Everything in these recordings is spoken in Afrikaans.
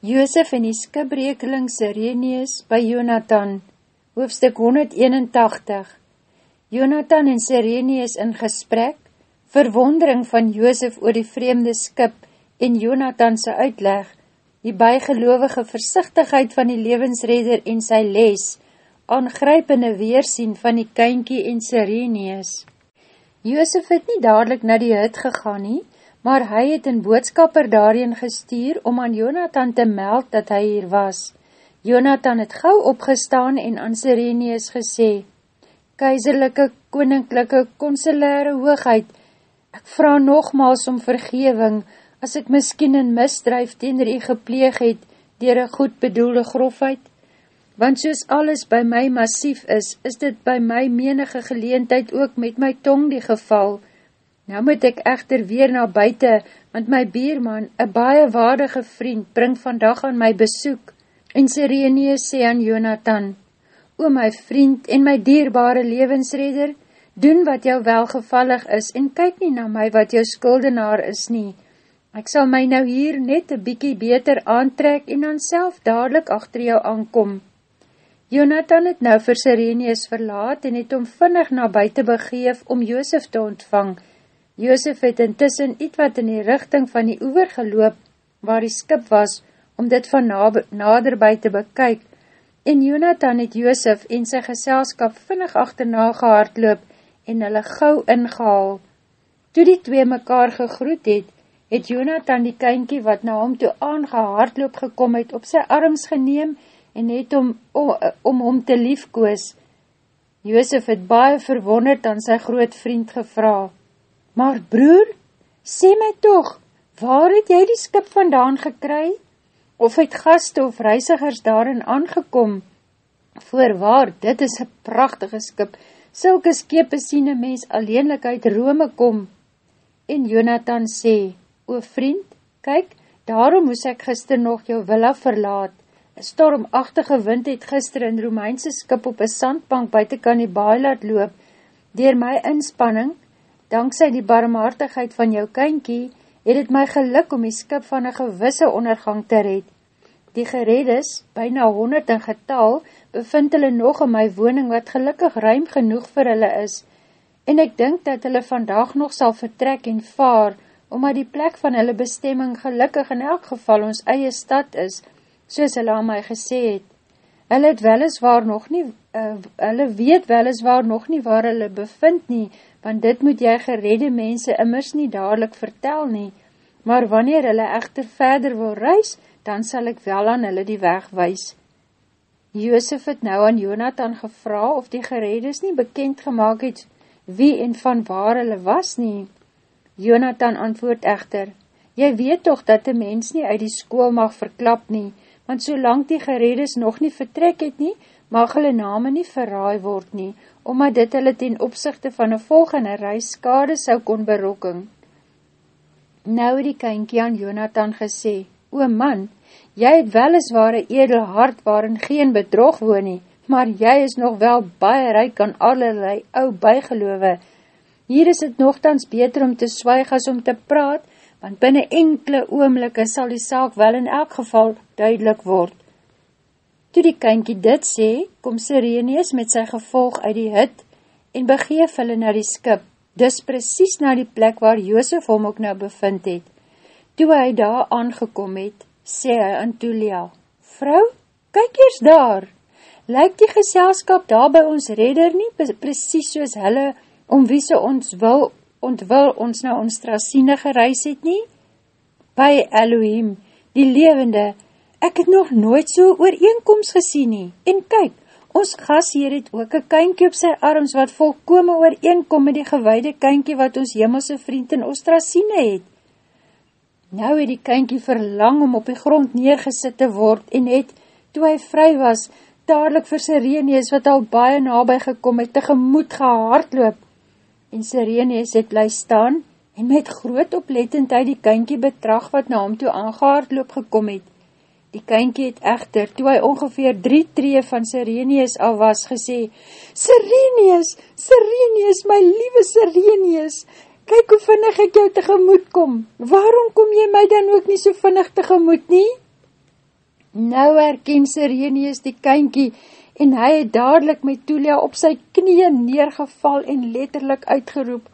Joosef en die skibrekeling Sireneus by Jonathan, hoofstuk 181 Jonathan en Sireneus in gesprek, verwondering van Joosef oor die vreemde skip en Jonathanse uitleg, die bijgelovige versichtigheid van die levensredder en sy les, aangrypende weersien van die kynkie en Sireneus. Joosef het nie dadelijk na die hut gegaan nie, maar hy het een boodskapper daarin gestuur om aan Jonathan te meld dat hy hier was. Jonathan het gauw opgestaan en aan Sireneus gesê, Keizerlijke, koninklijke, consulaire hoogheid, ek vraag nogmaals om vergeving, as ek miskien in misdrijf teender u gepleeg het, dier een goed bedoelde grofheid, want soos alles by my massief is, is dit by my menige geleentheid ook met my tong die geval, Nou moet ek echter weer na buiten, want my bierman, een baie waardige vriend, bring vandag aan my besoek. En Sireneus sê aan Jonathan, O my vriend en my dierbare levensreder, doen wat jou welgevallig is en kyk nie na my wat jou skuldenaar is nie. Ek sal my nou hier net een bykie beter aantrek en dan self dadelijk achter jou aankom. Jonathan het nou vir Sireneus verlaat en het om vinnig na buiten begeef om Joosef te ontvang, Joosef het intussen iets wat in die richting van die oever geloop, waar die skip was, om dit van naderby te bekyk, en Jonathan het Joosef en sy geselskap vinnig achterna gehaard loop, en hulle gauw ingehaal. Toe die twee mekaar gegroet het, het Jonathan die kynkie wat na hom toe aangehaard loop gekom het, op sy arms geneem, en het om, om, om te liefkoos. Joosef het baie verwonderd aan sy groot vriend gevraag, Maar broer, sê my toch, waar het jy die skip vandaan gekry? Of het gaste of reisigers daarin aangekom? Voorwaar, dit is een prachtige skip, sylke skepe sien een mens alleenlik uit Rome kom. En Jonathan sê, O vriend, kyk, daarom moes ek gister nog jou villa verlaat. Een stormachtige wind het gister in Romeinse skip op een sandbank buiten kan die baai laat loop. Door my inspanning Danksy die barmhartigheid van jou kynkie, het het my geluk om die skip van een gewisse ondergang te red. Die geredes, byna honderd in getal, bevind hulle nog in my woning wat gelukkig ruim genoeg vir hulle is, en ek dink dat hulle vandag nog sal vertrek en vaar, omdat die plek van hulle bestemming gelukkig in elk geval ons eie stad is, soos hulle aan my gesê het. Hulle het weliswaar nog nie, uh, hulle weet weliswaar nog nie waar hulle bevind nie, want dit moet jy geredde mense immers nie dadelijk vertel nie, maar wanneer hulle echter verder wil reis, dan sal ek wel aan hulle die weg wees. Joosef het nou aan Jonathan gevra of die gereddes nie bekend gemaakt het wie en van waar hulle was nie. Jonathan antwoord echter, jy weet toch dat die mens nie uit die skool mag verklap nie, want solang die gereddes nog nie vertrek het nie, mag hulle name nie verraai word nie, omdat dit hulle ten opzichte van een volgende reis skade sou kon berokking. Nou het die kynkie aan Jonathan gesê, O man, jy het weliswaar een edel hart waarin geen bedrog woon nie, maar jy is nog wel baie ryk aan allerlei ou bygeloowe. Hier is het nogthans beter om te swaig as om te praat, want binnen enkele oomlikke sal die saak wel in elk geval duidelik word. Toe die kynkie dit sê, kom Sireneus met sy gevolg uit die hut en begeef hulle na die skip, dis precies na die plek waar Joosef hom ook nou bevind het. Toe hy daar aangekom het, sê hy aan Tulia, Vrou, kyk eers daar, lyk die geselskap daar by ons redder nie precies soos hulle om wie se ons wil, ontwil ons na ons trasine gereis het nie? By Elohim, die levende, Ek het nog nooit so ooreenkomst gesien nie. En kyk, ons gas hier het ook een kynkie op sy arms wat volkome ooreenkom met die gewaide kynkie wat ons hemelse vriend in Ostrasine het. Nou het die kynkie verlang om op die grond neergesit te word en het, toe hy vry was, dadelijk vir Sireneus wat al baie nabij gekom het, tegemoet gehaardloop. En Sireneus het bly staan en met groot oplettendheid die kynkie betrag wat na hom toe aangehaardloop gekom het. Die kynkie het echter, toe hy ongeveer drie tree van Sireneus al was, gesê, Sireneus, Sireneus, my liewe Sireneus, kyk hoe vinnig ek jou tegemoet kom, waarom kom jy my dan ook nie so vinnig tegemoet nie? Nou herken Sirenius die kynkie en hy het dadelijk met Tulia op sy knieën neergeval en letterlik uitgeroep,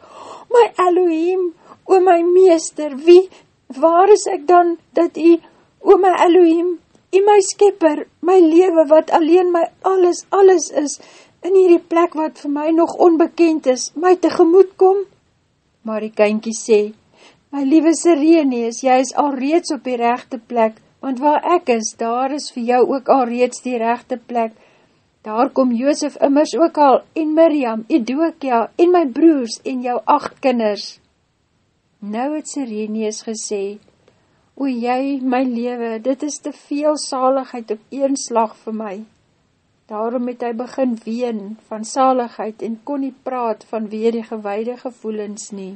My Elohim, o my meester, wie, waar is ek dan, dat u, o my Elohim, u my skepper, my lewe wat alleen my alles, alles is, in hierdie plek wat vir my nog onbekend is, my tegemoet kom? Maar die kynkie sê, My liewe Sireneus, jy is al reeds op die rechte plek, want waar ek is, daar is vir jou ook al reeds die rechte plek. Daar kom Joosef immers ook al, en Miriam, Edokia, en my broers, en jou acht kinders. Nou het Sireneus gesê, O jy, my lewe, dit is te veel saligheid op een slag vir my. Daarom het hy begin ween van saligheid en kon nie praat van weer die gewaide gevoelens nie.